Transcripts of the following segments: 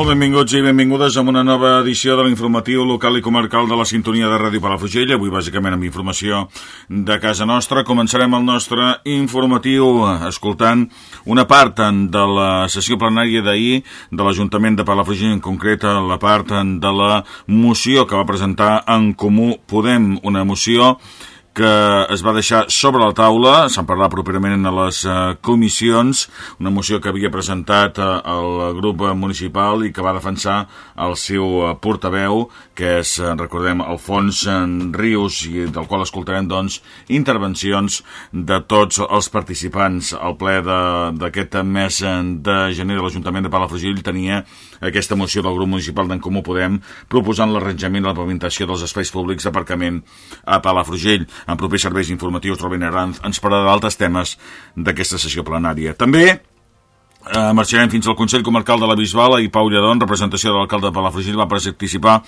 Molt benvinguts i benvingudes a una nova edició de l'informatiu local i comarcal de la sintonia de Ràdio Palafrugell, avui bàsicament amb informació de casa nostra. Començarem el nostre informatiu escoltant una part de la sessió plenària d'ahir de l'Ajuntament de Palafrugell, en concret la part de la moció que va presentar en Comú Podem, una moció que es va deixar sobre la taula, se'n parlarà properament a les uh, comissions, una moció que havia presentat uh, el grup municipal i que va defensar el seu uh, portaveu, que és, recordem, Alfons Rius, i del qual escoltarem, doncs, intervencions de tots els participants. al ple d'aquest mes de gener de l'Ajuntament de Palafrugell tenia aquesta moció del grup municipal d'en Comú Podem proposant l'arranjament i la pavimentació dels espais públics d'aparcament a Palafrugell. En propers serveis informatius, Robin Aranz ens parlarà d'altres temes d'aquesta sessió plenària. També eh, marxarem fins al Consell Comarcal de la Bisbala i Pau Lledó, en representació de l'alcalde de Palafrugell, va participar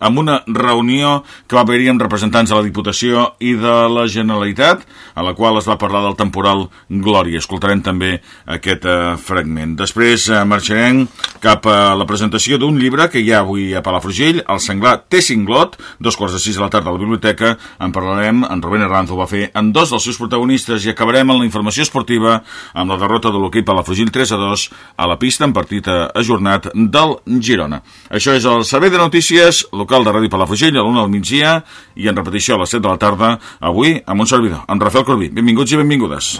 amb una reunió que va haver-hi amb representants de la Diputació i de la Generalitat, a la qual es va parlar del temporal Glòria. Escoltarem també aquest eh, fragment. Després eh, marxarem cap a la presentació d'un llibre que hi ha avui a Palafrugell, El senglar té cinglot, dos quarts de sis de la tarda a la biblioteca. En parlarem, en Rubén Herranz ho va fer, en dos dels seus protagonistes i acabarem amb la informació esportiva amb la derrota de l'hoquei Palafrugell 3 a 2 a la pista en partit ajornat del Girona. Això és el servei de notícies local local de Ràdio Palafrugell a l'una del migdia i en repetició a les 7 de la tarda, avui amb un servidor, amb Rafael Corbí. Benvinguts i benvingudes.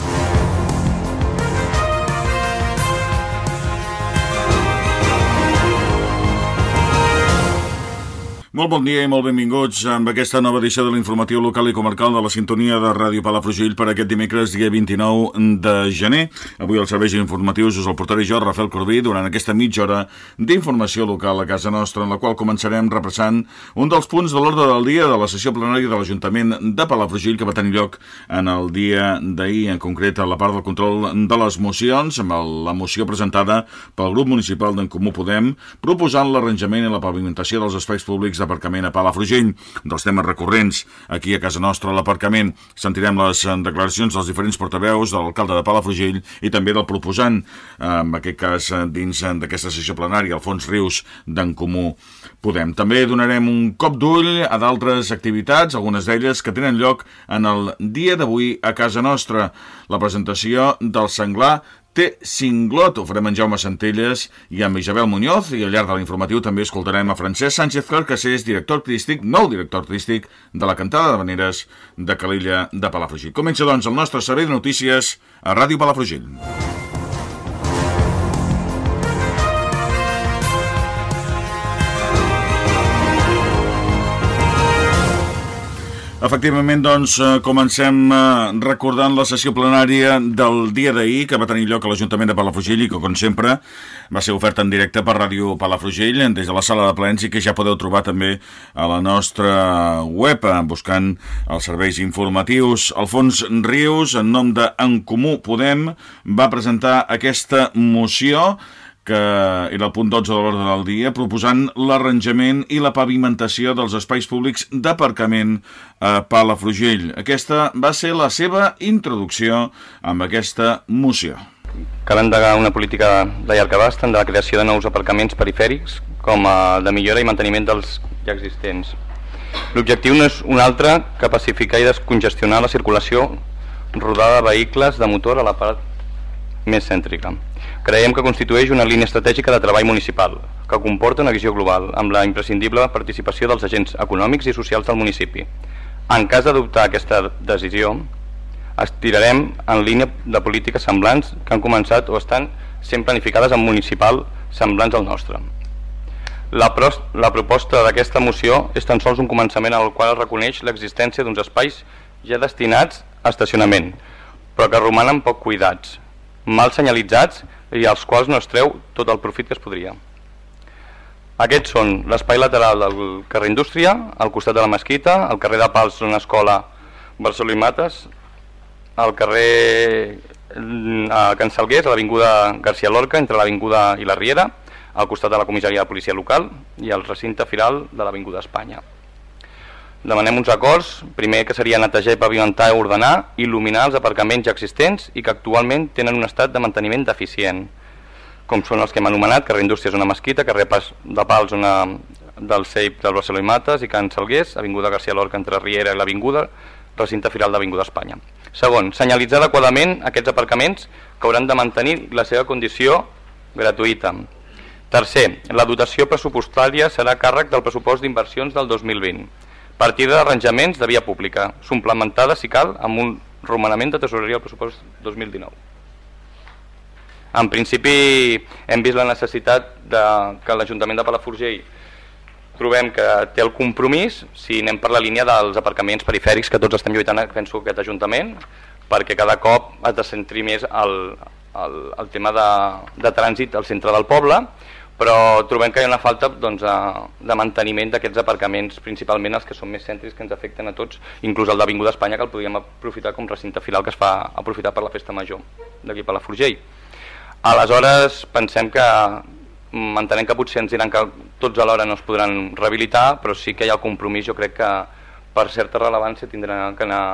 Molt bon dia i molt benvinguts amb aquesta nova edició de l'informatiu local i comarcal de la sintonia de Ràdio Palafrugell per aquest dimecres, dia 29 de gener. Avui els serveis informatius us el portaré jo, Rafael Corbí, durant aquesta mitja hora d'informació local a casa nostra, en la qual començarem repassant un dels punts de l'ordre del dia de la sessió plenària de l'Ajuntament de Palafrugell que va tenir lloc en el dia d'ahir, en concret a la part del control de les mocions, amb la moció presentada pel grup municipal d'en Comú Podem, proposant l'arranjament i la pavimentació dels espais públics d'aparcament a Palafrugell, dels temes recurrents aquí a casa nostra l'aparcament. Sentirem les eh, declaracions dels diferents portaveus de l'alcalde de Palafrugell i també del proposant, en aquest cas eh, dins eh, d'aquesta sessió plenària, Alfons Rius, d'en Comú Podem. També donarem un cop d'ull a d'altres activitats, algunes d'elles que tenen lloc en el dia d'avui a casa nostra. La presentació del senglar té cinglot. Ho farem en Jaume Centelles i amb Isabel Muñoz i al llarg de l'informatiu també escoltarem a Francesc Sánchez Carcassés, és director artístic, nou director artístic de la Cantada de Veneres de Calella de Palafrugell. Comença doncs el nostre servei de notícies a Ràdio Palafrugell. Efectivament, doncs, eh, comencem eh, recordant la sessió plenària del dia d'ahir que va tenir lloc a l'Ajuntament de Palafrugell i que, com sempre, va ser oferta en directe per Ràdio Palafrugell des de la sala de plens i que ja podeu trobar també a la nostra web eh, buscant els serveis informatius. Alfons Rius, en nom de En Comú Podem, va presentar aquesta moció que era el punt 12 de l'ordre del dia, proposant l'arranjament i la pavimentació dels espais públics d'aparcament a Palafrugell. Aquesta va ser la seva introducció amb aquesta moció. Cal endegar una política de llarg abast de la creació de nous aparcaments perifèrics com a de millora i manteniment dels ja existents. L'objectiu no és un altre que pacificar i descongestionar la circulació rodada de vehicles de motor a la part més cèntrica. Creiem que constitueix una línia estratègica de treball municipal, que comporta una visió global, amb la imprescindible participació dels agents econòmics i socials del municipi. En cas d'adoptar aquesta decisió, estirarem en línia de polítiques semblants que han començat o estan sent planificades en municipal semblants al nostre. La, la proposta d'aquesta moció és tan sols un començament al qual es reconeix l'existència d'uns espais ja destinats a estacionament, però que romanen poc cuidats, mal senyalitzats i als quals no es treu tot el profit que es podria. Aquests són l'espai lateral del carrer Indústria, al costat de la Mesquita, el carrer de Pals, una escola Barcelona i Mates, el carrer mm, a Can Salgués, a l'Avinguda García Lorca, entre l'Avinguda i la Riera, al costat de la comissaria de policia local i el recinte firal de l'Avinguda Espanya. Demanem uns acords, primer que seria netejar i pavimentar i ordenar, il·luminar els aparcaments ja existents i que actualment tenen un estat de manteniment deficient, com són els que hem anomenat, carrer Indústria una mesquita, carrer Pas de Pals una del CEIP del Barcelona i Mates i Can Salgués, Avinguda García Lorca entre Riera i l'Avinguda, recinte firal d'Avinguda Espanya. Segon, senyalitzar adequadament aquests aparcaments que hauran de mantenir la seva condició gratuïta. Tercer, la dotació pressupostària serà càrrec del pressupost d'inversions del 2020 Partida d'arranjaments de via pública, suplementada, si cal, amb un romanament de tesoreria al pressupost 2019. En principi hem vist la necessitat de que l'Ajuntament de Palafrugell trobem que té el compromís, si anem per la línia dels aparcaments perifèrics que tots estem lluitant, penso, aquest Ajuntament, perquè cada cop es descentri més el, el, el tema de, de trànsit al centre del poble però trobem que hi ha una falta doncs, de manteniment d'aquests aparcaments, principalment els que són més cèntrics que ens afecten a tots, inclús el d'Avinguda Espanya, que el podríem aprofitar com recinte final que es fa aprofitar per la festa major d'aquí per la Forgell. Aleshores, pensem que entenem que potser ens diran que tots alhora no es podran rehabilitar, però sí que hi ha el compromís, jo crec que per certa rellevància tindran que anar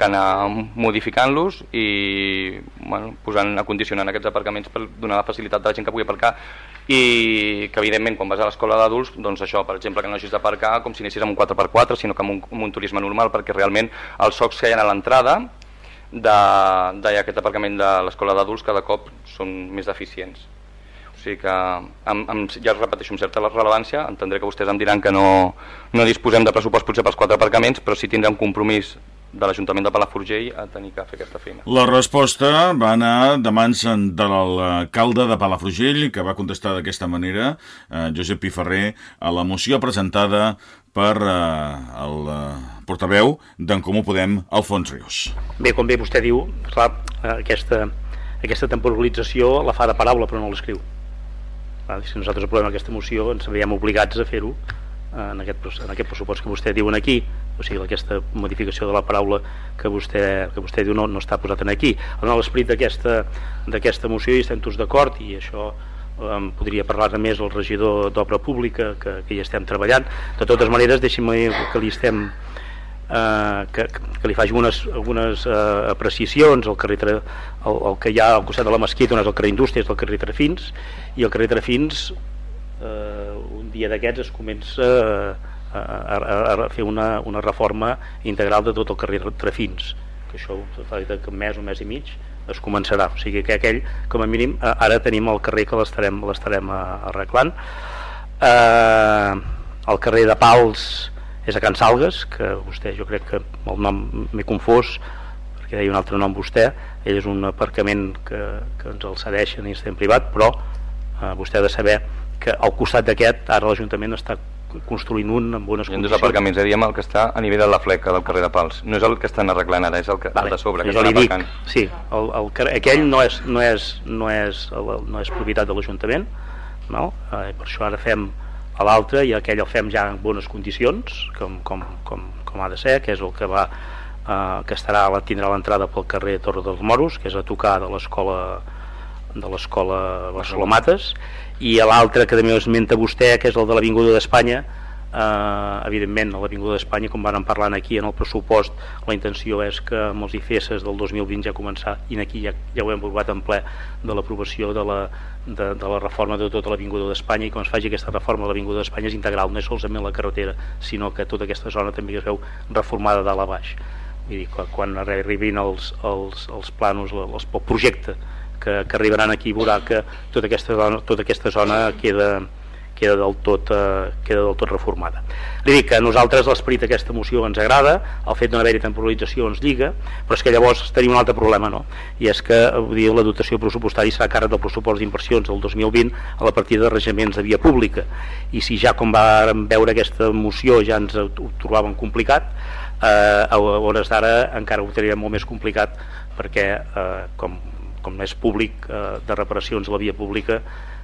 que anar modificant-los i bueno, posant, acondicionant aquests aparcaments per donar la facilitat a la gent que pugui aparcar. I que evidentment quan vas a l'escola d'adults doncs això, per exemple, que no hagis d'aparcar com si anessis amb un 4x4 sinó que amb un, amb un turisme normal perquè realment els socs que hi ha a l'entrada d'aquest aparcament de l'escola d'adults cada cop són més deficients o sigui que amb, amb, ja repeteixo amb certa rellevància entendré que vostès em diran que no, no disposem de pressupost potser pels quatre aparcaments però sí tindrà un compromís de l'Ajuntament de Palafrugell a tenir que fer aquesta feina. La resposta va anar de mans de l'alcalde de Palafrugell, que va contestar d'aquesta manera, eh, Josep Piferrer, a la moció presentada per eh, el eh, portaveu d'en Comú Podem, Alfons Rius. Bé, com bé vostè diu, clar, aquesta, aquesta temporalització la fa de paraula però no l'escriu. Si nosaltres aprovem aquesta moció ens veiem obligats a fer-ho en aquest, en aquest pressupost que vostè diuen aquí o sigui, aquesta modificació de la paraula que vostè, que vostè diu no, no està posat en aquí. En l'esperit d'aquesta moció hi estem tots d'acord i això um, podria parlar més el regidor d'Obra Pública que, que hi estem treballant. De totes maneres deixi'm que li estem eh, que, que li faci algunes, algunes eh, apreciacions. El, carrer, el, el que hi ha al costat de la mesquita on és el carrer Indústries, el carrer Trafins i el carrer Trafins eh, dia d'aquests es comença a, a, a fer una, una reforma integral de tot el carrer Trafins que això fa que un mes, un mes i mig es començarà, o sigui que aquell com a mínim ara tenim el carrer que l'estarem l'estarem arreglant. Eh, el carrer de Pals és a Can Salgues que vostè jo crec que el nom m'he confós perquè deia un altre nom vostè. Ell és un aparcament que, que ens el cedeixen i estem privat però eh, vostè ha de saber que al costat d'aquest ara l'Ajuntament està construint un amb bones condicions. Hi dos aparcaments, eh, diem el que està a nivell de la fleca del carrer de Pals. No és el que estan arreglant ara, és el, que, vale. el de sobre, que estan aparcant. Sí, el, el, aquell no és, no és, no és, no és propietat de l'Ajuntament, no? eh, per això ara fem a l'altre i aquell el fem ja en bones condicions, com, com, com, com ha de ser, que és el que va eh, que estarà, tindrà l'entrada pel carrer Torre dels Moros, que és a tocar de l'escola de l'escola Barcelona Mates i l'altre que també esmenta vostè que és el de l'Avinguda d'Espanya. Eh, evidentment l'Avinguda d'Espanya com van parlant aquí en el pressupost la intenció és que amb els IFES del 2020 ja començar i aquí ja, ja ho hem aprovat en ple de l'aprovació de, la, de, de la reforma de tota l'Avinguda d'Espanya i quan es faci aquesta reforma de l'Avinguda d'Espanya és integral, no és solament la carretera sinó que tota aquesta zona també es veu reformada dalt a baix. Vull dir, quan arribin els, els, els planos, el projecte que, que arribaran aquí veurà que tota aquesta zona, tota aquesta zona queda, queda del tot, eh, queda del tot reformada. Li dic que a nosaltres l'esperit d'aquesta moció ens agrada, el fet de no haver-hi temporalització ens lliga, però és que llavors tenim un altre problema, no? I és que dir, la dotació pressupostària serà càrrec del pressupost d'inversions del 2020 a la partida de regiments de via pública. I si ja com vam veure aquesta moció ja ens ho trobàvem complicat, eh, a hores d'ara encara ho tenia molt més complicat perquè eh, com, com és públic eh, de reparacions a la via pública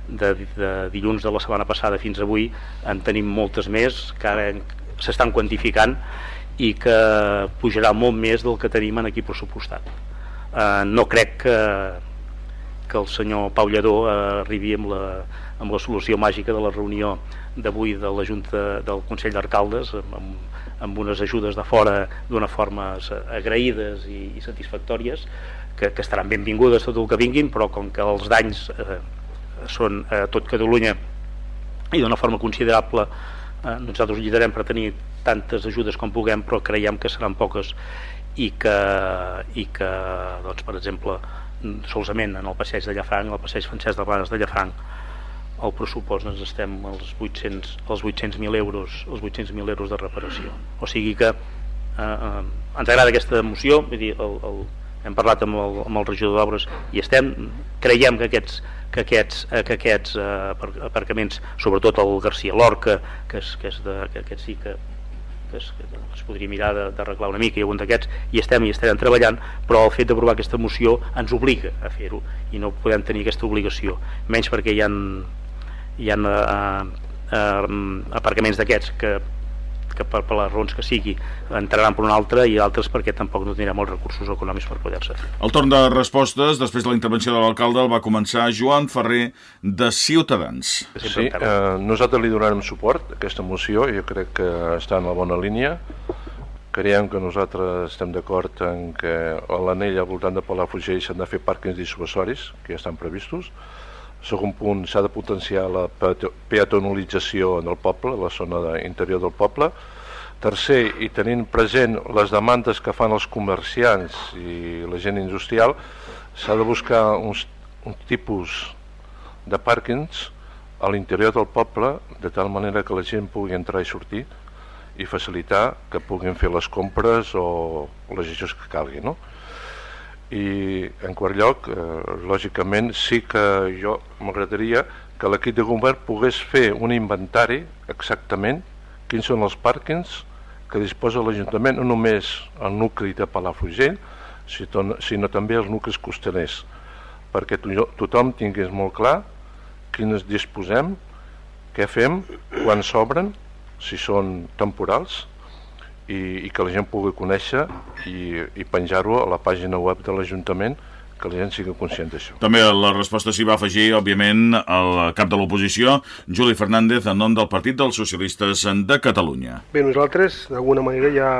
de, de dilluns de la setmana passada fins avui en tenim moltes més que ara s'estan quantificant i que pujarà molt més del que tenim en aquí pressupostat. Eh, no crec que, que el senyor Pau Lledó eh, arribi amb la, amb la solució màgica de la reunió d'avui de la Junta del Consell d'Arcaldes amb, amb unes ajudes de fora d'una forma agraïdes i, i satisfactòries que, que estaran benvingudes tot el que vinguin però com que els danys eh, són a tot Catalunya i d'una forma considerable eh, nosaltres lluitarem per tenir tantes ajudes com puguem però creiem que seran poques i que, i que doncs, per exemple solament en el passeig de Llafranc, el passeig francès de Blanes de Llafranc el pressupost ens estem als 800 als 800.000 euros els 800.000 euros de reparació. O sigui que eh, eh, ens agrada aquesta moció vull dir, el, el, hem parlat amb el, amb el regidor d'obres i estem, creiem que aquests que aquests, eh, que aquests eh, aparcaments, sobretot el Garcia Lorca que, és, que, és de, que aquest sí que, que, es, que es podria mirar d'arreglar una mica i algun d'aquests i estem i estarem treballant però el fet d'aprovar aquesta moció ens obliga a fer-ho i no podem tenir aquesta obligació menys perquè hi ha hi ha eh, eh, aparcaments d'aquests que, que per, per les raons que sigui entraran per una altra i altres perquè tampoc no tindrem els recursos econòmics per poder-se fer. El torn de respostes, després de la intervenció de l'alcalde, el va començar Joan Ferrer de Ciutadans. Sí, eh, nosaltres li donarem suport a aquesta moció, jo crec que està en la bona línia. Creiem que nosaltres estem d'acord en que a l'anell al voltant de Palafrugell s'han de fer pàrquings dissuasoris, que ja estan previstos, Segon punt, s'ha de potenciar la peatonalització en el poble, la zona de, interior del poble. Tercer, i tenint present les demandes que fan els comerciants i la gent industrial, s'ha de buscar uns, un tipus de pàrquings a l'interior del poble de tal manera que la gent pugui entrar i sortir i facilitar que puguin fer les compres o les gestions que calgui. No? I en quart lloc, eh, lògicament sí que jo m'agradaria que l'equip de govern pogués fer un inventari exactament quins són els pàrquings que disposa l'Ajuntament, no només el nucli de Palafrugell, sinó també els nuclis costaners, perquè tothom tingués molt clar quines disposem, què fem, quan s'obren, si són temporals, i, i que la gent pugui conèixer i, i penjar-ho a la pàgina web de l'Ajuntament que la gent sigui conscient d'això. També la resposta s'hi va afegir, òbviament, el cap de l'oposició, Juli Fernández, en nom del Partit dels Socialistes de Catalunya. Bé, nosaltres, d'alguna manera, ja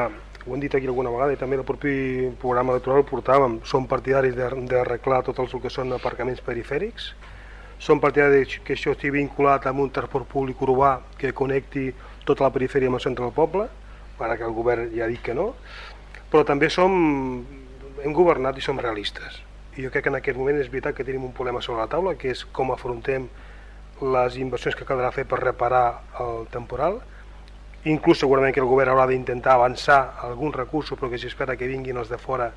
ho hem dit aquí alguna vegada i també el propi programa electoral el portàvem, som partidaris d'arreglar tots els que són aparcaments perifèrics, som partidaris que això estigui vinculat amb un transport públic urbà que connecti tota la perifèria amb el centre del poble, ara que el govern ja ha dit que no, però també som, hem governat i som realistes. I jo crec que en aquest moment és veritat que tenim un problema sobre la taula, que és com afrontem les inversions que caldrà fer per reparar el temporal. Inclús segurament que el govern haurà d'intentar avançar alguns recursos, però que si espera que vinguin els de fora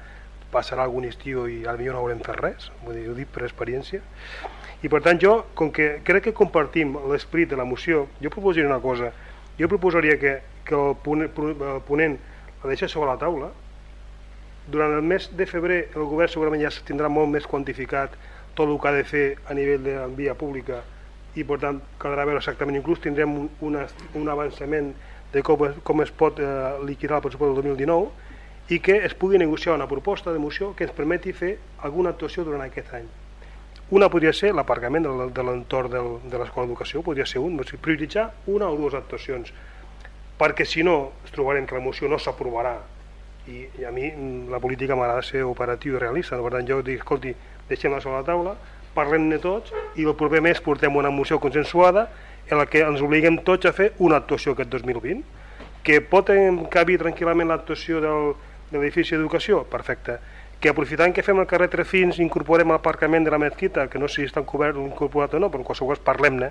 passarà algun estiu i potser no haurem fet res, vull dir, ho dic per experiència. I per tant jo, com que crec que compartim l'esperit de la moció, jo proposaria una cosa, jo proposaria que que el ponent la deixa sobre la taula. Durant el mes de febrer el govern segurament ja tindrà molt més quantificat tot el que ha de fer a nivell de via pública i per tant caldrà veure exactament, inclús tindrem un, un, un avançament de com es, com es pot eh, liquidar el pressupost del 2019 i que es pugui negociar una proposta de moció que ens permeti fer alguna actuació durant aquest any. Una podria ser l'aparcament de l'entorn de l'escola d'educació, podria ser un, prioritzar una o dues actuacions perquè si no ens trobarem que la moció no s'aprovarà. I, i a mi la política m'agrada ser operatiu i realista, per tant jo dic, escolti, deixem-la sobre la taula, parlem-ne tots i el proper mes portem una moció consensuada en la que ens obliguem tots a fer una actuació aquest 2020, que pot encabir tranquil·lament l'actuació de l'edifici d'educació, perfecte, que aprofitant que fem el carrer Trefins incorporem l'aparcament de la mesquita, que no sé si està cobert, incorporat o no, però en qualsevol cas parlem-ne,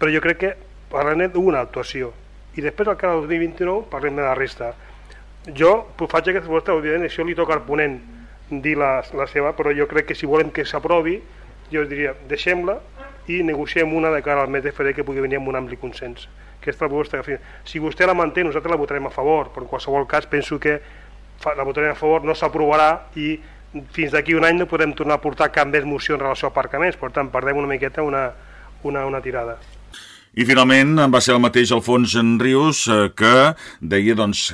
però jo crec que parlem d'una actuació, i després al cara del 2029 parlem de la resta. Jo faig aquesta proposta, òbviament això li toca al ponent dir la, la seva, però jo crec que si volem que s'aprovi jo diria, deixem-la i negociem una de cara al mes de febrer que pugui venir amb un ampli consens. Aquesta proposta que Si vostè la manté, nosaltres la votarem a favor, però en qualsevol cas penso que la votarem a favor, no s'aprovarà i fins d'aquí un any no podem tornar a portar cap més moció en relació a aparcaments, per tant perdem una miqueta una, una, una tirada. I finalment va ser el mateix Alfons Rius eh, que deia doncs,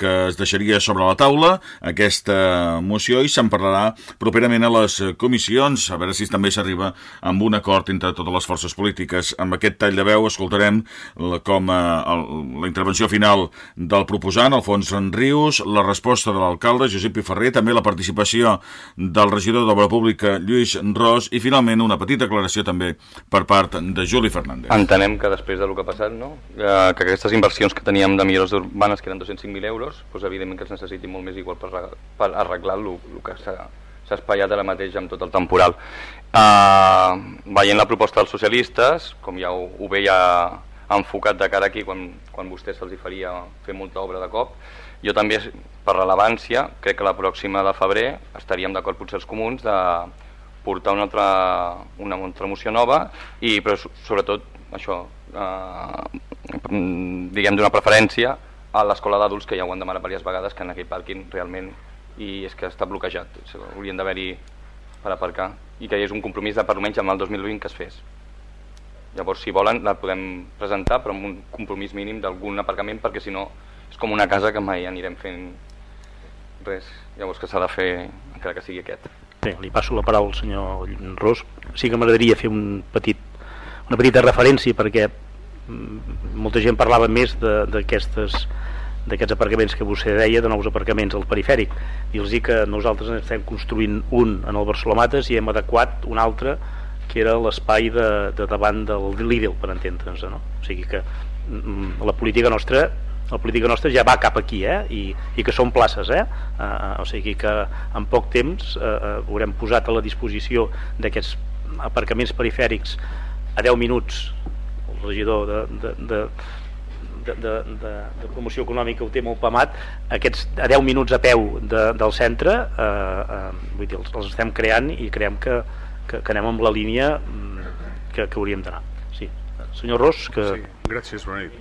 que, es deixaria sobre la taula aquesta moció i se'n parlarà properament a les comissions, a veure si també s'arriba amb un acord entre totes les forces polítiques. Amb aquest tall de veu escoltarem la, com a, el, la intervenció final del proposant, Alfons Rius, la resposta de l'alcalde, Josep Piferrer, també la participació del regidor d'Obra Pública, Lluís Ros, i finalment una petita aclaració també per part de Juli Fernández. Entenem que que després del que ha passat, no? Eh, que aquestes inversions que teníem de millores urbanes, que eren 205.000 euros, doncs evidentment que es necessiti molt més igual per, per arreglar el, que s'ha espaiat ara mateix amb tot el temporal. Eh, veient la proposta dels socialistes, com ja ho, ho veia enfocat de cara aquí quan, quan vostè se'ls faria fer molta obra de cop, jo també, per rellevància, crec que la pròxima de febrer estaríem d'acord potser els comuns de portar una altra, una altra moció nova i però sobretot això eh, diguem d'una preferència a l'escola d'adults que ja ho han demanat diverses vegades que en aquell pàrquing realment i és que està bloquejat. Haurien d'haver-hi per aparcar. I que hi és un compromís de per almenys amb el 2020 que es fes. Llavors si volen la podem presentar però amb un compromís mínim d'algun aparcament perquè si no és com una casa que mai anirem fent res. Llavors que s'ha de fer encara que sigui aquest. Bé, li passo la paraula al senyor Ros. Sí que m'agradaria fer un petit una petita referència perquè mm, molta gent parlava més d'aquestes d'aquests aparcaments que vostè deia, de nous aparcaments al perifèric. i els dic que nosaltres estem construint un en el Barcelomates i hem adequat un altre que era l'espai de, de davant del Lidl, per entendre'ns. No? O sigui que mm, la política nostra la política nostra ja va cap aquí eh? I, i que són places eh? Uh, o sigui que en poc temps uh, uh, haurem posat a la disposició d'aquests aparcaments perifèrics a 10 minuts. El regidor de, de, de, de, de, de, de promoció econòmica ho té molt pamat aquests a 10 minuts a peu de, del centre eh, eh, vull dir, els, els estem creant i creiem que, que, que anem amb la línia mm, que, que hauríem d'anar. Sí. senyor Ros que... sí, gràcies Bonet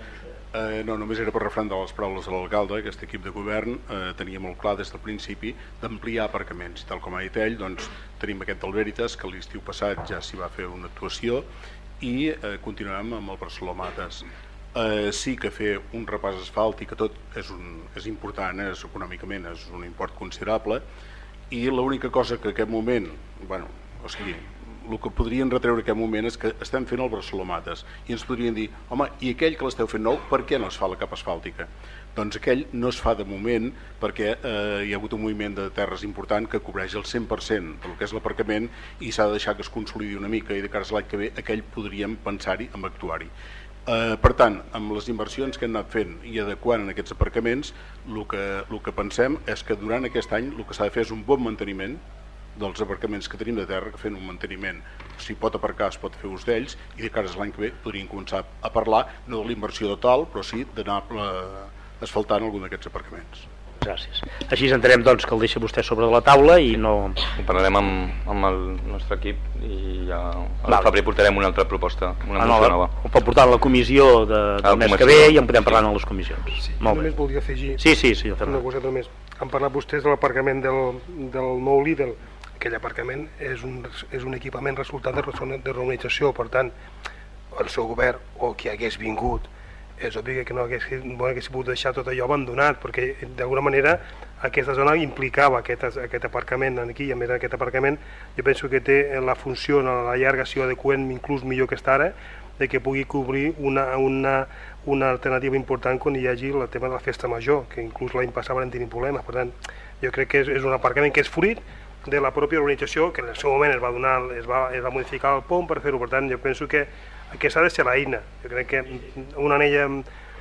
eh, no, només era per refrendar les paraules de l'alcalde aquest equip de govern eh, tenia molt clar des del principi d'ampliar aparcaments. Tal com ha dit ell, doncs tenim aquest del Veritas que l'estiu passat ja s'hi va fer una actuació i eh, continuem amb el Barcelona Mates. Eh, sí que fer un repàs asfàltic, que tot és, un, és important, és, econòmicament és un import considerable, i l'única cosa que en aquest moment, bueno, o sigui, el que podrien retreure en aquest moment és que estem fent el Barcelona Mates i ens podrien dir, home, i aquell que l'esteu fent nou, per què no es fa la capa asfàltica? Doncs aquell no es fa de moment perquè eh, hi ha hagut un moviment de terres important que cobreix el 100% del que és l'aparcament i s'ha de deixar que es consolidi una mica i de cara a l'any que ve aquell podríem pensar-hi amb actuar-hi. Eh, per tant, amb les inversions que hem anat fent i adequant en aquests aparcaments, el que, el que pensem és que durant aquest any el que s'ha de fer és un bon manteniment dels aparcaments que tenim de terra, que fent un manteniment, si pot aparcar es pot fer ús d'ells, i de cara a l'any que ve podríem començar a parlar, no de la inversió total, però sí d'anar eh, asfaltant algun d'aquests aparcaments. Gràcies. Així entenem doncs, que el deixa vostè sobre la taula i no... Ho parlarem amb, amb el nostre equip i ja al vale. febrer portarem una altra proposta, una ah, moció nova. Ho pot portar a la comissió de, del mes que ve i en podem parlar sí. en les comissions. Sí. Molt només bé. volia afegir sí, sí, sí, una coseta més. Han parlat vostès de l'aparcament del, del nou Lidl. Aquell aparcament és un, és un equipament resultat de, de reorganització, per tant, el seu govern o qui hagués vingut és obvi que no hagués, no hagués pogut deixar tot allò abandonat, perquè d'alguna manera aquesta zona implicava aquest, aquest aparcament aquí, i a més aquest aparcament jo penso que té la funció a la llarga si ho adeqüem inclús millor que està ara, de que pugui cobrir una, una, una alternativa important quan hi hagi el tema de la festa major, que inclús l'any passat van tenir problemes, per tant jo crec que és, és un aparcament que és fruit de la pròpia organització, que en el seu moment es va, donar, es va, es va modificar el pont per fer-ho, per tant jo penso que aquesta ha de ser l'eina. Jo crec que una anella,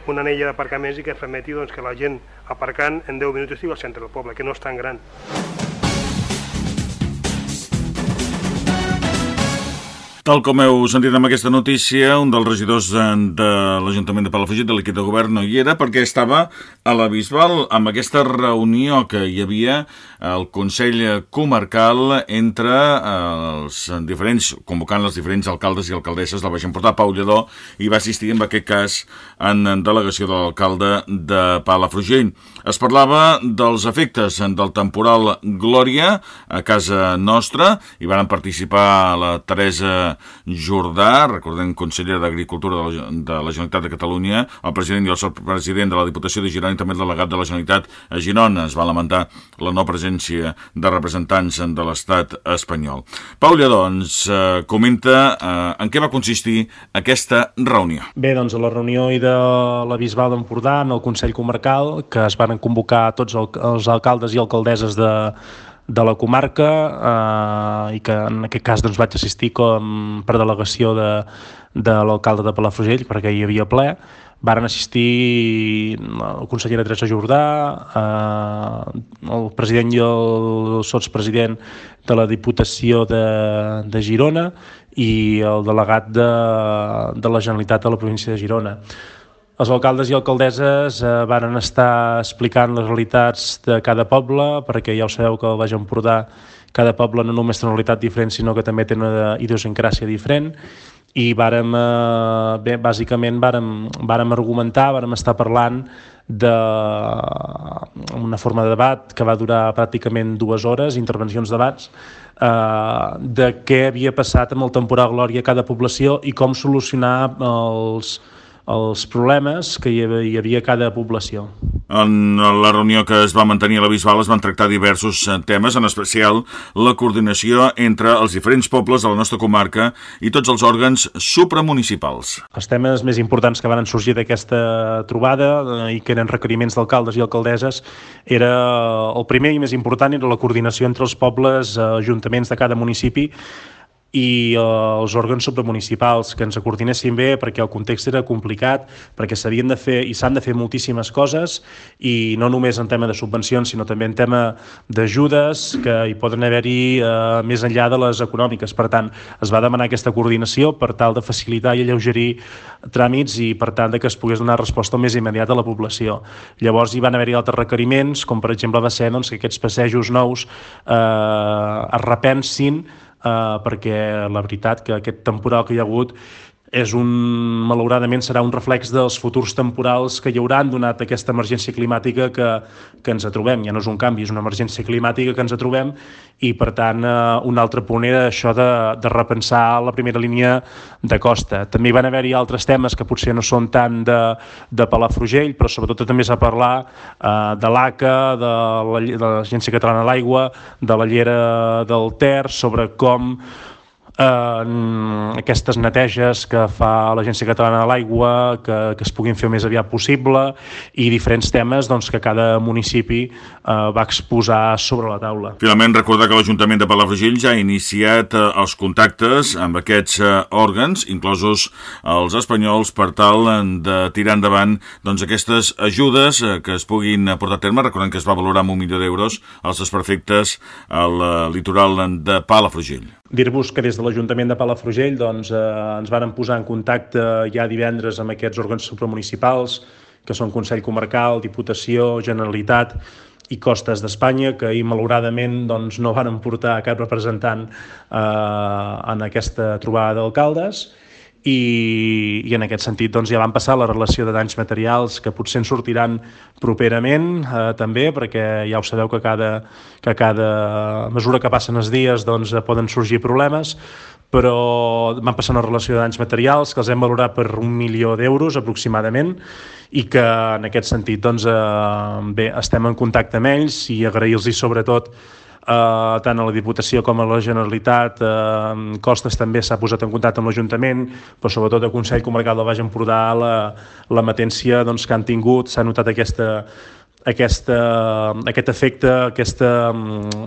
una anella d'aparcaments i que permeti doncs, que la gent aparcant en 10 minuts estigui al centre del poble, que no és tan gran. Tal com heu sentit amb aquesta notícia, un dels regidors de l'Ajuntament de Palafrugell, de l'equip de govern, no hi era perquè estava a la Bisbal. Amb aquesta reunió que hi havia al Consell Comarcal entre els diferents, convocant els diferents alcaldes i alcaldesses del Baix Empordà, Pau Lledó, i va assistir en aquest cas en delegació de l'alcalde de Palafrugell. Es parlava dels efectes del temporal Glòria a casa nostra, i van participar la Teresa Jordà, recordem conseller d'Agricultura de, la, Generalitat de Catalunya, el president i el president de la Diputació de Girona i també el delegat de la Generalitat a Girona. Es va lamentar la no presència de representants de l'estat espanyol. Pau Lledó ens eh, comenta eh, en què va consistir aquesta reunió. Bé, doncs a la reunió i de la Bisbal d'Empordà, en el Consell Comarcal, que es van convocar tots els alcaldes i alcaldesses de, de la comarca eh, i que en aquest cas doncs, vaig assistir com per delegació de, de l'alcalde de Palafrugell perquè hi havia ple varen assistir el conseller Teresa Jordà, eh, el president i el sotspresident de la Diputació de, de Girona i el delegat de, de la Generalitat de la província de Girona. Els alcaldes i alcaldesses eh, varen estar explicant les realitats de cada poble, perquè ja ho sabeu que al Baix Empordà cada poble no només té una realitat diferent, sinó que també té una idiosincràsia diferent, i vàrem, eh, bé, bàsicament vàrem, vàrem argumentar, vàrem estar parlant de una forma de debat que va durar pràcticament dues hores, intervencions debats, eh, de què havia passat amb el temporal Glòria a cada població i com solucionar els, els problemes que hi havia a cada població. En la reunió que es va mantenir a la Bisbal es van tractar diversos eh, temes, en especial la coordinació entre els diferents pobles de la nostra comarca i tots els òrgans supramunicipals. Els temes més importants que van sorgir d'aquesta trobada eh, i que eren requeriments d'alcaldes i alcaldesses era el primer i més important era la coordinació entre els pobles, eh, ajuntaments de cada municipi i eh, els òrgans supramunicipals que ens coordinessin bé perquè el context era complicat, perquè s'havien de fer i s'han de fer moltíssimes coses i no només en tema de subvencions sinó també en tema d'ajudes que hi poden haver-hi eh, més enllà de les econòmiques. Per tant, es va demanar aquesta coordinació per tal de facilitar i alleugerir tràmits i per tant de que es pogués donar resposta més immediata a la població. Llavors hi van haver-hi altres requeriments, com per exemple va ser doncs, que aquests passejos nous eh, es repensin eh, perquè la veritat que aquest temporal que hi ha hagut és un, malauradament serà un reflex dels futurs temporals que hi hauran donat aquesta emergència climàtica que, que ens trobem. Ja no és un canvi, és una emergència climàtica que ens trobem i, per tant, eh, un altre punt era això de, de repensar la primera línia de costa. També van haver-hi altres temes que potser no són tant de, de Palafrugell, però sobretot també s'ha parlar eh, de l'ACA, de l'Agència Catalana de l'Aigua, de la llera del Ter, sobre com eh, aquestes neteges que fa l'Agència Catalana de l'Aigua, que, que es puguin fer més aviat possible i diferents temes doncs, que cada municipi eh, va exposar sobre la taula. Finalment, recordar que l'Ajuntament de Palafrugell ja ha iniciat eh, els contactes amb aquests eh, òrgans, inclosos els espanyols, per tal eh, de tirar endavant doncs, aquestes ajudes eh, que es puguin portar a terme. Recordem que es va valorar amb un milió d'euros els desperfectes al eh, litoral de Palafrugell. Dir-vos que des de l'Ajuntament de Palafrugell doncs, eh, ens varen posar en contacte ja divendres amb aquests òrgans supramunicipals, que són Consell Comarcal, Diputació, Generalitat i Costes d'Espanya, que ahir malauradament doncs, no van portar cap representant eh, en aquesta trobada d'alcaldes, i, i en aquest sentit doncs, ja van passar la relació de danys materials que potser en sortiran properament eh, també perquè ja ho sabeu que cada, que cada mesura que passen els dies doncs, poden sorgir problemes però van passar una relació de danys materials que els hem valorat per un milió d'euros aproximadament i que en aquest sentit doncs, eh, bé, estem en contacte amb ells i agrair-los sobretot eh, tant a la Diputació com a la Generalitat. Eh, Costes també s'ha posat en contacte amb l'Ajuntament, però sobretot el Consell Comarcal del Baix Empordà, la, la matència doncs, que han tingut, s'ha notat aquesta, aquesta, aquest efecte, aquesta,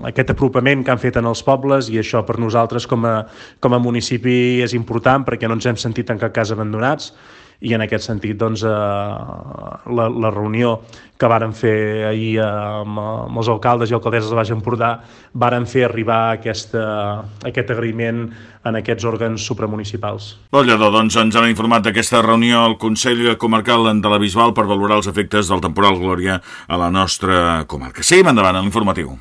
aquest apropament que han fet en els pobles i això per nosaltres com a, com a municipi és important perquè no ens hem sentit en cap cas abandonats i en aquest sentit doncs, eh, la, la reunió que varen fer ahir amb, amb els alcaldes i alcaldesses de Baix Empordà, varen fer arribar aquesta, aquest agraïment en aquests òrgans supramunicipals. Lledó, doncs ens han informat d'aquesta reunió al Consell Comarcal de la Bisbal per valorar els efectes del temporal Glòria a la nostra comarca. Seguim endavant en l'informatiu.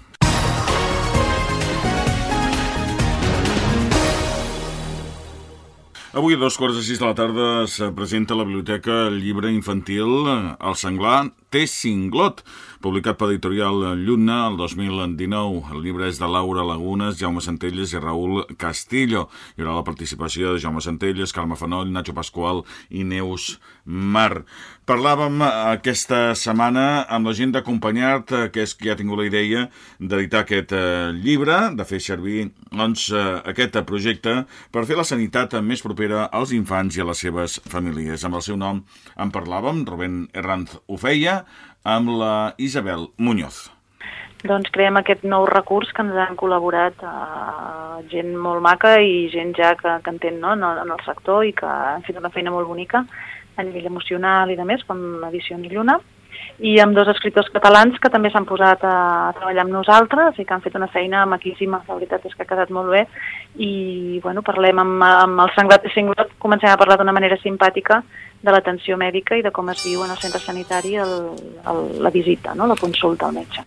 Avui a dos quarts de sis de la tarda es presenta a la biblioteca el llibre infantil El senglar té cinglot, publicat per editorial Lluna el 2019. El llibre és de Laura Lagunes, Jaume Centelles i Raül Castillo. Hi haurà la participació de Jaume Centelles, Carme Fanoll, Nacho Pasqual i Neus Mar. Parlàvem aquesta setmana amb la gent d'acompanyar que és qui ha tingut la idea d'editar aquest eh, llibre, de fer servir doncs, eh, aquest projecte per fer la sanitat més propera als infants i a les seves famílies. Amb el seu nom en parlàvem, Rubén Herranz ho feia, amb la Isabel Muñoz. Doncs creem aquest nou recurs que ens han col·laborat eh, gent molt maca i gent ja que, que entén no, en, el, sector i que han fet una feina molt bonica a nivell emocional i de més, com Edicions Lluna, i amb dos escriptors catalans que també s'han posat a, treballar amb nosaltres i que han fet una feina maquíssima, la veritat és que ha quedat molt bé i bueno, parlem amb, amb el Sanglat i Singlat, comencem a parlar d'una manera simpàtica de l'atenció mèdica i de com es viu en el centre sanitari el, el, la visita, no? la consulta al metge.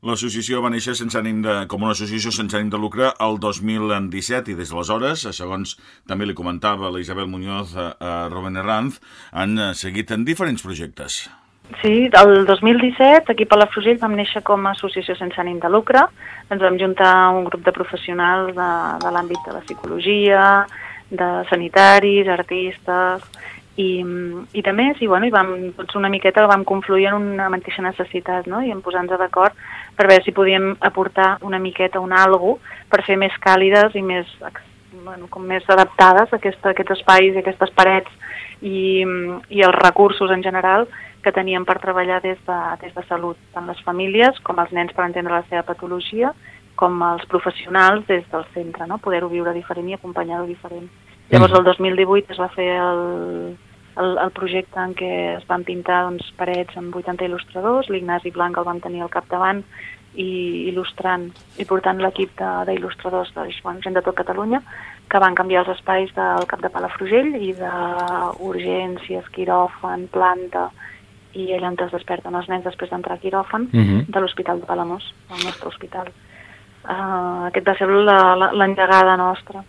L'associació va néixer sense ànim de, com una associació sense ànim de lucre el 2017 i des d'aleshores, segons també li comentava la Isabel Muñoz a, a Rubén Herranz, han eh, seguit en diferents projectes. Sí, el 2017 aquí a Palafrugell vam néixer com a associació sense ànim de lucre. Ens vam juntar un grup de professionals de, de l'àmbit de la psicologia, de sanitaris, artistes, i, i de més, i, bueno, i vam, tots una miqueta vam confluir en una mateixa necessitat, no? i en posar-nos d'acord per veure si podíem aportar una miqueta un algo per fer més càlides i més, bueno, com més adaptades a, aquesta, a aquests espais i aquestes parets i, i els recursos en general que teníem per treballar des de, des de salut, tant les famílies com els nens per entendre la seva patologia, com els professionals des del centre, no? poder-ho viure diferent i acompanyar-ho diferent. Llavors el 2018 es va fer el, el, el projecte en què es van pintar doncs, parets amb 80 il·lustradors, l'Ignasi Blanc el van tenir al capdavant i il·lustrant i portant l'equip d'il·lustradors de, bueno, gent de tot Catalunya que van canviar els espais del cap de Palafrugell i d'urgències, quiròfan, planta i allà on es desperten els nens després d'entrar a quiròfan uh mhm. -huh. de l'Hospital de Palamós, el nostre hospital. Uh, aquest va ser l'engegada nostra.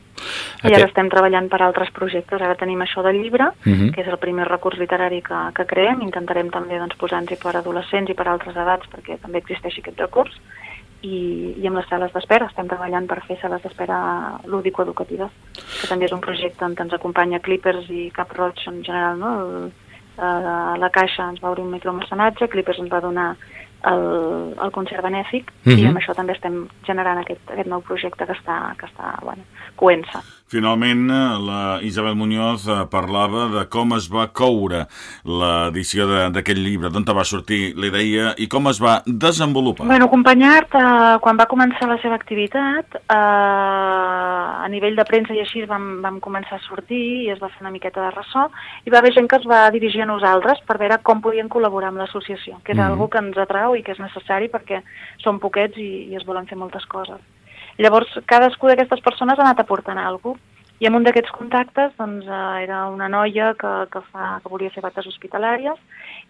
I Aquest... ara estem treballant per altres projectes. Ara tenim això del llibre, uh mhm. -huh. que és el primer recurs literari que, que creem. Intentarem també doncs, posar-nos-hi per adolescents i per altres edats, perquè també existeix aquest recurs. I, i amb les sales d'espera estem treballant per fer sales d'espera lúdico-educatives, que també és un projecte on ens acompanya Clippers i Cap Roig en general. No? El, a la Caixa ens va obrir un micromecenatge, Clippers ens va donar el, el concert benèfic uh -huh. i mhm. amb això també estem generant aquest, aquest nou projecte que està, que està bueno, coent-se. Finalment, eh, la Isabel Muñoz eh, parlava de com es va coure l'edició d'aquest llibre, d'on va sortir la idea i com es va desenvolupar. Bueno, acompanyar-te, eh, quan va començar la seva activitat, eh, a nivell de premsa i així vam, vam començar a sortir i es va fer una miqueta de ressò, i va haver gent que es va dirigir a nosaltres per veure com podien col·laborar amb l'associació, que és mm. algo que ens atrau i que és necessari perquè són poquets i, i es volen fer moltes coses. Llavors, cadascú d'aquestes persones ha anat aportant alguna cosa. I en un d'aquests contactes doncs, eh, era una noia que, que, fa, que volia fer bates hospitalàries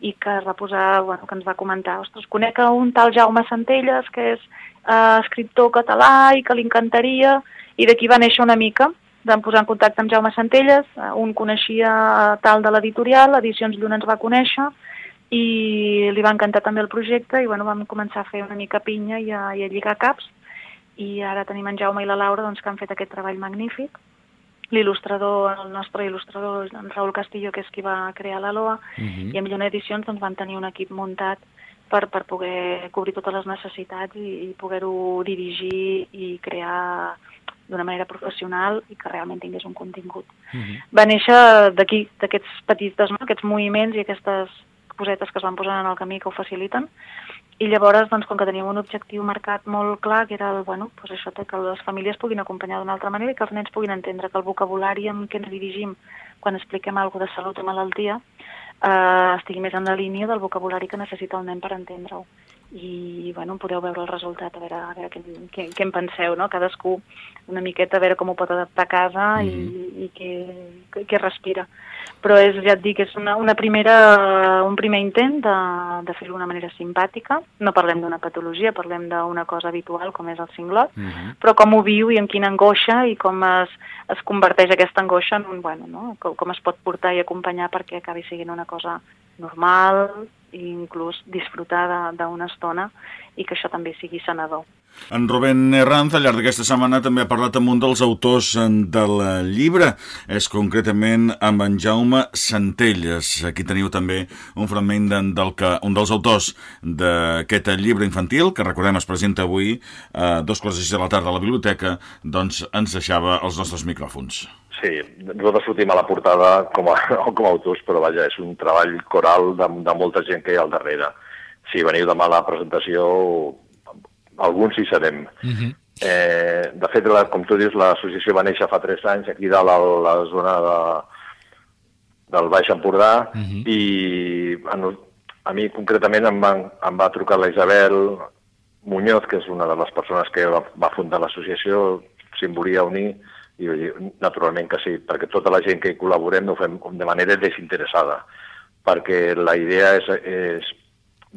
i que es va posar, bueno, que ens va comentar, ostres, conec a un tal Jaume Centelles, que és eh, escriptor català i que li encantaria, i d'aquí va néixer una mica, vam posar en contacte amb Jaume Centelles, eh, un coneixia tal de l'editorial, Edicions Lluna ens va conèixer, i li va encantar també el projecte i bueno, vam començar a fer una mica pinya i a, i a lligar caps i ara tenim en Jaume i la Laura doncs, que han fet aquest treball magnífic l'il·lustrador, el nostre il·lustrador en Raül Castillo, que és qui va crear la LOA, uh mhm. -huh. i amb Lluna Edicions doncs, van tenir un equip muntat per, per poder cobrir totes les necessitats i, i poder-ho dirigir i crear d'una manera professional i que realment tingués un contingut. Uh mhm. -huh. Va néixer d'aquí, d'aquests petits, no? aquests moviments i aquestes cosetes que es van posar en el camí que ho faciliten, i llavors, doncs, com que teníem un objectiu marcat molt clar, que era el, bueno, doncs això, que les famílies puguin acompanyar d'una altra manera i que els nens puguin entendre que el vocabulari amb què ens dirigim quan expliquem alguna de salut o malaltia eh, estigui més en la línia del vocabulari que necessita el nen per entendre-ho. I, bueno, podeu veure el resultat, a veure, a veure què, què, què en penseu, no? Cadascú una miqueta a veure com ho pot adaptar a casa mm -hmm. i, mhm. i què, què respira però és, ja et dic, és una, una primera, un primer intent de, de fer-ho d'una manera simpàtica. No parlem d'una patologia, parlem d'una cosa habitual com és el cinglot, uh mhm. -huh. però com ho viu i en quina angoixa i com es, es converteix aquesta angoixa en un, bueno, no? com, com es pot portar i acompanyar perquè acabi sent una cosa normal i inclús disfrutar d'una estona i que això també sigui sanador. En Rubén Herranz, al llarg d'aquesta setmana, també ha parlat amb un dels autors del llibre, és concretament amb en Jaume Centelles. Aquí teniu també un fragment del que un dels autors d'aquest llibre infantil, que recordem es presenta avui a dos quarts de la tarda a la biblioteca, doncs ens deixava els nostres micròfons. Sí, nosaltres sortim a la portada com a, com a autors, però vaja, és un treball coral de, de molta gent que hi ha al darrere. Si veniu demà a la presentació, alguns hi serem. Uh mhm. -huh. eh, de fet, la, com tu dius, l'associació va néixer fa tres anys aquí dalt a la zona de, del Baix Empordà uh mhm. -huh. i a, a mi concretament em va, em va trucar la Isabel Muñoz, que és una de les persones que va, va fundar l'associació, s'hi volia unir, i dir, naturalment que sí, perquè tota la gent que hi col·laborem ho fem de manera desinteressada, perquè la idea és, és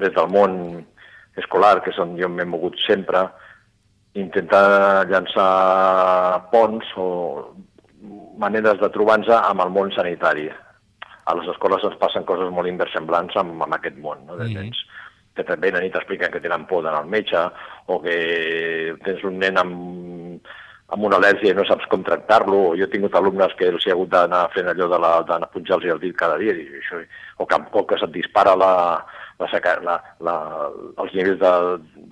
des del món escolar, que és on jo m'he mogut sempre, intentar llançar ponts o maneres de trobar-nos amb el món sanitari. A les escoles ens passen coses molt inversemblants amb, amb aquest món, no? de mm -hmm. que també venen i t'expliquen que tenen por d'anar al metge o que tens un nen amb, amb una al·lèrgia i no saps com tractar-lo. Jo he tingut alumnes que els ha hagut d'anar fent allò d'anar pujar-los el dit cada dia i això, o que, o que se't dispara la, la, la, la, els nivells de,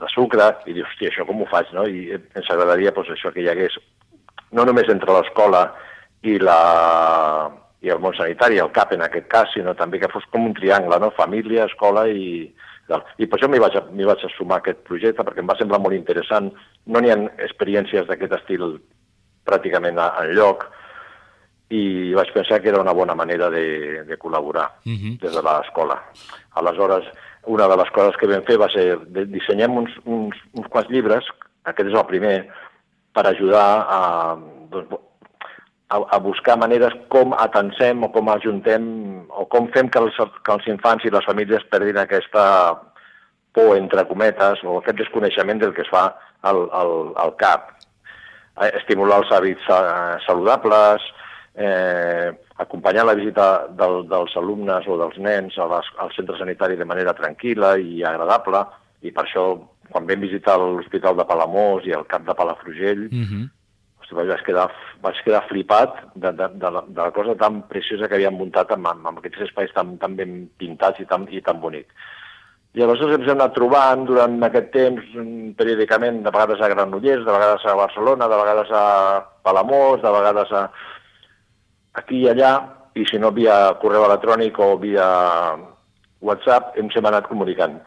de sucre, i dius, hòstia, això com ho faig, no? I ens agradaria pues, això que hi hagués, no només entre l'escola i, la, i el món sanitari, el CAP en aquest cas, sinó també que fos com un triangle, no? Família, escola i... I per això m'hi vaig, vaig a sumar aquest projecte, perquè em va semblar molt interessant. No n'hi ha experiències d'aquest estil pràcticament en lloc, i vaig pensar que era una bona manera de, de col·laborar uh mhm. -huh. des de l'escola. Aleshores, una de les coses que vam fer va ser de, dissenyem uns, uns, uns quants llibres, aquest és el primer, per ajudar a, doncs, a, a buscar maneres com atensem o com ajuntem o com fem que els, que els infants i les famílies perdin aquesta por, entre cometes, o aquest desconeixement del que es fa al, al, al cap. Eh, estimular els hàbits eh, saludables, eh, acompanyar la visita del, dels alumnes o dels nens a les, al centre sanitari de manera tranquil·la i agradable, i per això, quan vam visitar l'Hospital de Palamós i el CAP de Palafrugell, uh mhm. -huh. hosti, vaig, quedar, vaig quedar flipat de, de, de, de la cosa tan preciosa que havien muntat amb, amb aquests espais tan, tan ben pintats i tan, i tan bonic. I aleshores ens hem anat trobant durant aquest temps, periòdicament, de vegades a Granollers, de vegades a Barcelona, de vegades a Palamós, de vegades a, aquí i allà, i si no via correu electrònic o via WhatsApp, ens hem anat comunicant.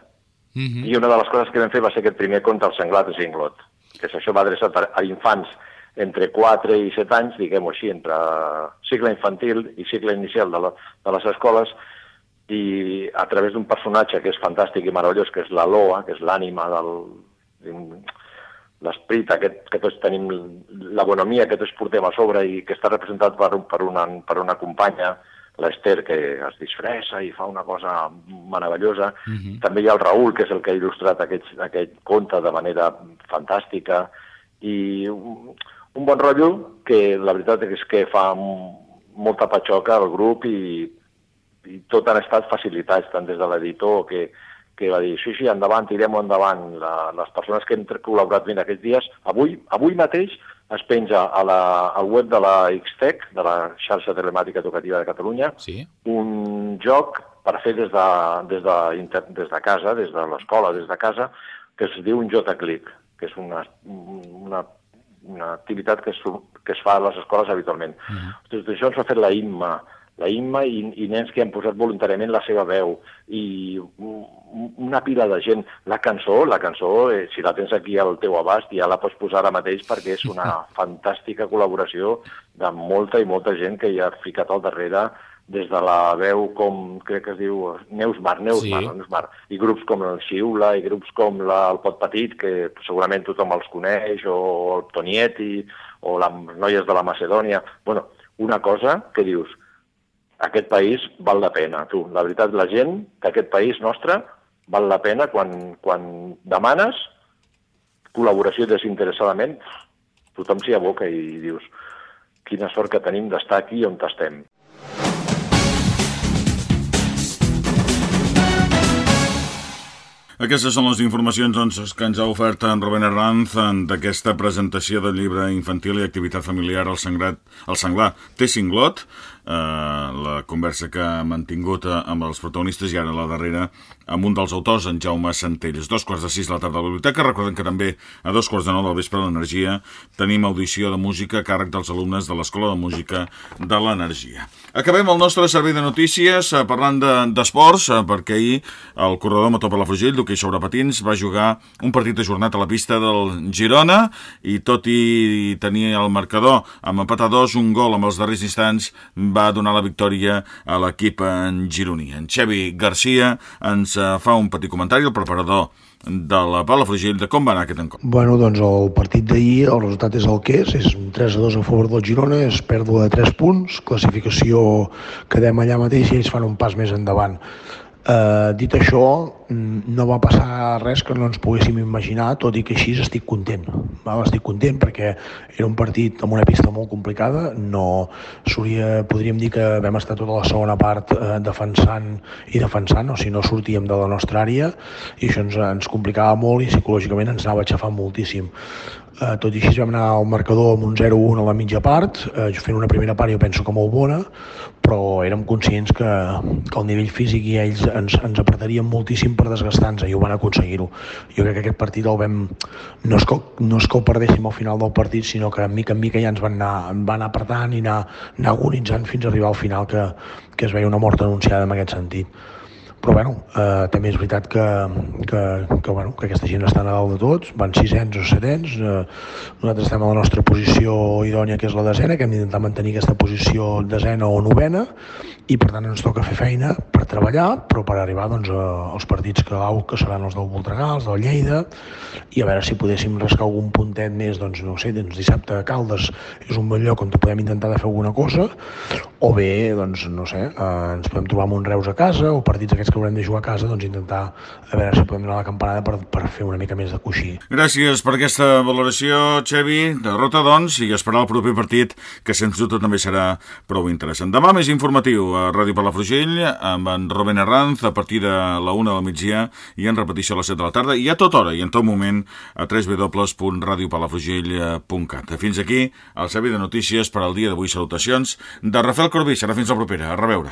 Uh mhm. -huh. I una de les coses que vam fer va ser aquest primer conte, el senglat Zinglot, que això va adreçat a, a infants entre 4 i 7 anys, diguem-ho així, entre cicle infantil i cicle inicial de, la, de les escoles, i a través d'un personatge que és fantàstic i meravellós, que és la Loa, que és l'ànima del l'esperit aquest que tots tenim, la bonomia que tots portem a sobre i que està representat per, per, una, per una companya, l'Ester, que es disfressa i fa una cosa meravellosa. Uh mhm. -huh. També hi ha el Raül, que és el que ha il·lustrat aquest, aquest conte de manera fantàstica. I un, un bon rotllo que la veritat és que fa molta patxoca al grup i, i tot han estat facilitats, tant des de l'editor que, que va dir, sí, sí, endavant, tirem endavant. La, les persones que hem col·laborat ben aquests dies, avui, avui mateix es penja a la, al web de la XTEC, de la xarxa telemàtica educativa de Catalunya, sí. un joc per fer des de, des de, inter, des de casa, des de l'escola, des de casa, que es diu un J-Click, que és una, una, una activitat que es, que es fa a les escoles habitualment. Uh -huh. Des d'això ens ha fet la IMMA, la Imma i, i nens que han posat voluntàriament la seva veu i una pila de gent. La cançó, la cançó, eh, si la tens aquí al teu abast, ja la pots posar ara mateix perquè és una fantàstica col·laboració de molta i molta gent que hi ha ficat al darrere des de la veu com, crec que es diu Neus Mar, Neus sí. Mar, Neus Mar, i grups com el Xiula, i grups com la, el Pot Petit, que segurament tothom els coneix, o el Tonieti, o les noies de la Macedònia... bueno, una cosa que dius, aquest país val la pena, tu. La veritat, la gent d'aquest país nostre val la pena quan, quan demanes col·laboració desinteressadament, tothom s'hi aboca i dius quina sort que tenim d'estar aquí on estem. Aquestes són les informacions doncs, que ens ha ofert en Rubén Herranz d'aquesta presentació del llibre infantil i activitat familiar al sangrat, el senglar té cinglot, eh, la conversa que ha mantingut eh, amb els protagonistes i ara la darrera amb un dels autors, en Jaume Centelles. Dos quarts de sis de la tarda a la biblioteca. Recordem que també a dos quarts de nou del vespre a l'Energia tenim audició de música a càrrec dels alumnes de l'Escola de Música de l'Energia. Acabem el nostre servei de notícies eh, parlant d'esports, de, perquè ahir el corredor motor per la Frugell, d'hoquei sobre patins, va jugar un partit ajornat a la pista del Girona i tot i tenir el marcador amb empat a dos, un gol amb els darrers instants, va donar la victòria a l'equip en gironí. En Xevi Garcia ens eh, fa un petit comentari, el preparador de la Palafrugell, de com va anar aquest encontre. Bueno, doncs el partit d'ahir, el resultat és el que és, és un 3 a 2 a favor del Girona, és pèrdua de 3 punts, classificació quedem allà mateix i ells fan un pas més endavant. Eh, dit això, mm, no va passar res que no ens poguéssim imaginar, tot i que així estic content. Val? Estic content perquè era un partit amb una pista molt complicada, no solia, podríem dir que vam estar tota la segona part eh, defensant i defensant, o si no sortíem de la nostra àrea, i això ens, ens complicava molt i psicològicament ens anava aixafant moltíssim. Eh, tot i així vam anar al marcador amb un 0-1 a la mitja part, eh, fent una primera part jo penso que molt bona, però érem conscients que, que el nivell físic i ells ens, ens apretarien moltíssim per desgastar-nos i ho van aconseguir-ho. Jo crec que aquest partit el vam... No és, que, no és que el perdéssim al final del partit, sinó que mica en mica ja ens van anar, van anar apretant i anar, anar agonitzant fins a arribar al final que, que es veia una mort anunciada en aquest sentit però bueno, eh, també és veritat que, que, que, bueno, que aquesta gent està a dalt de tots, van sisens o setens, eh, nosaltres estem a la nostra posició idònia, que és la desena, que hem d'intentar mantenir aquesta posició desena o novena, i per tant ens toca fer feina per treballar, però per arribar doncs, als partits clau, que seran els del Voltregà, els del Lleida, i a veure si podéssim rascar algun puntet més, doncs no sé, doncs dissabte a Caldes és un bon lloc on podem intentar de fer alguna cosa, o bé, doncs no sé, eh, ens podem trobar amb un Reus a casa, o partits aquests que haurem de jugar a casa, doncs intentar a veure si podem donar la campanada per, per fer una mica més de coixí. Gràcies per aquesta valoració, Xevi. Derrota, doncs, i esperar el proper partit, que sens dubte també serà prou interessant. Demà més informatiu a Ràdio Palafrugell, amb en Robin Arranz, a partir de la una del migdia, i en repetició a les 7 de la tarda, i a tota hora i en tot moment a www.radiopalafrugell.cat. Fins aquí el servei de notícies per al dia d'avui. Salutacions de Rafael Corbí. Serà fins la propera. A reveure.